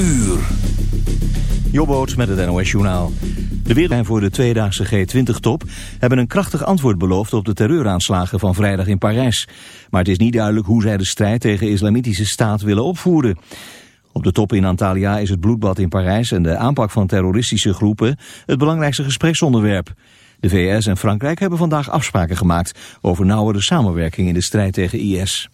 uur. Met het NOS Journaal. De wereldlijn voor de tweedaagse G20-top hebben een krachtig antwoord beloofd op de terreuraanslagen van vrijdag in Parijs. Maar het is niet duidelijk hoe zij de strijd tegen de islamitische staat willen opvoeren. Op de top in Antalya is het bloedbad in Parijs en de aanpak van terroristische groepen het belangrijkste gespreksonderwerp. De VS en Frankrijk hebben vandaag afspraken gemaakt over nauwere samenwerking in de strijd tegen IS.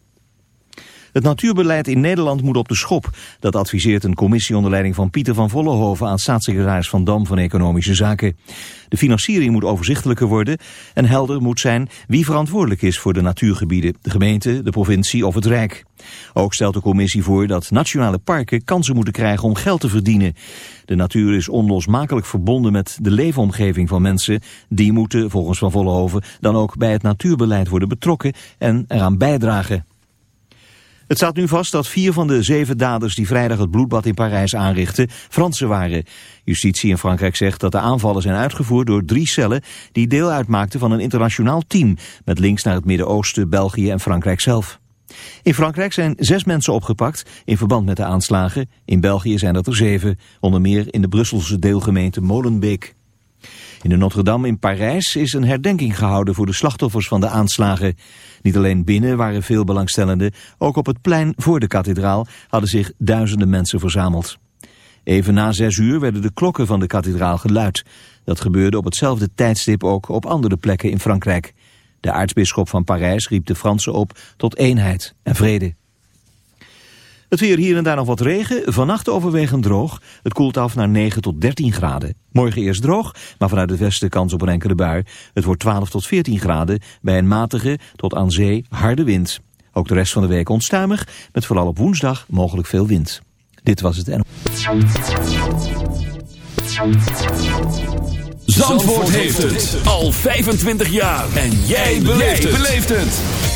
Het natuurbeleid in Nederland moet op de schop. Dat adviseert een commissie onder leiding van Pieter van Vollenhoven aan staatssecretaris Van Dam van Economische Zaken. De financiering moet overzichtelijker worden en helder moet zijn wie verantwoordelijk is voor de natuurgebieden, de gemeente, de provincie of het Rijk. Ook stelt de commissie voor dat nationale parken kansen moeten krijgen om geld te verdienen. De natuur is onlosmakelijk verbonden met de leefomgeving van mensen. Die moeten, volgens Van Vollenhoven, dan ook bij het natuurbeleid worden betrokken en eraan bijdragen. Het staat nu vast dat vier van de zeven daders die vrijdag het bloedbad in Parijs aanrichtten Fransen waren. Justitie in Frankrijk zegt dat de aanvallen zijn uitgevoerd door drie cellen die deel uitmaakten van een internationaal team met links naar het Midden-Oosten, België en Frankrijk zelf. In Frankrijk zijn zes mensen opgepakt in verband met de aanslagen. In België zijn dat er zeven, onder meer in de Brusselse deelgemeente Molenbeek. In de Notre-Dame in Parijs is een herdenking gehouden voor de slachtoffers van de aanslagen. Niet alleen binnen waren veel belangstellenden, ook op het plein voor de kathedraal hadden zich duizenden mensen verzameld. Even na zes uur werden de klokken van de kathedraal geluid. Dat gebeurde op hetzelfde tijdstip ook op andere plekken in Frankrijk. De aartsbisschop van Parijs riep de Fransen op tot eenheid en vrede. Het weer hier en daar nog wat regen, vannacht overwegend droog. Het koelt af naar 9 tot 13 graden. Morgen eerst droog, maar vanuit het westen kans op een enkele bui. Het wordt 12 tot 14 graden bij een matige tot aan zee harde wind. Ook de rest van de week onstuimig, met vooral op woensdag mogelijk veel wind. Dit was het en. Zandvoort heeft het al 25 jaar. En jij beleeft het.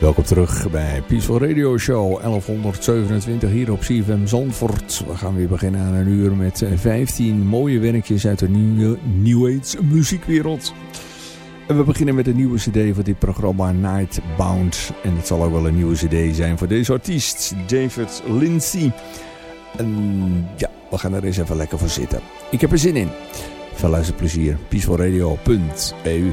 Welkom terug bij Peaceful Radio Show 1127 hier op CFM Zandvoort. We gaan weer beginnen aan een uur met 15 mooie werkjes uit de nieuwe New Age muziekwereld. En we beginnen met een nieuwe cd voor dit programma Nightbound. En het zal ook wel een nieuwe cd zijn voor deze artiest, David Lindsay. En ja, we gaan er eens even lekker voor zitten. Ik heb er zin in. Veel luisterplezier. peacefulradio.eu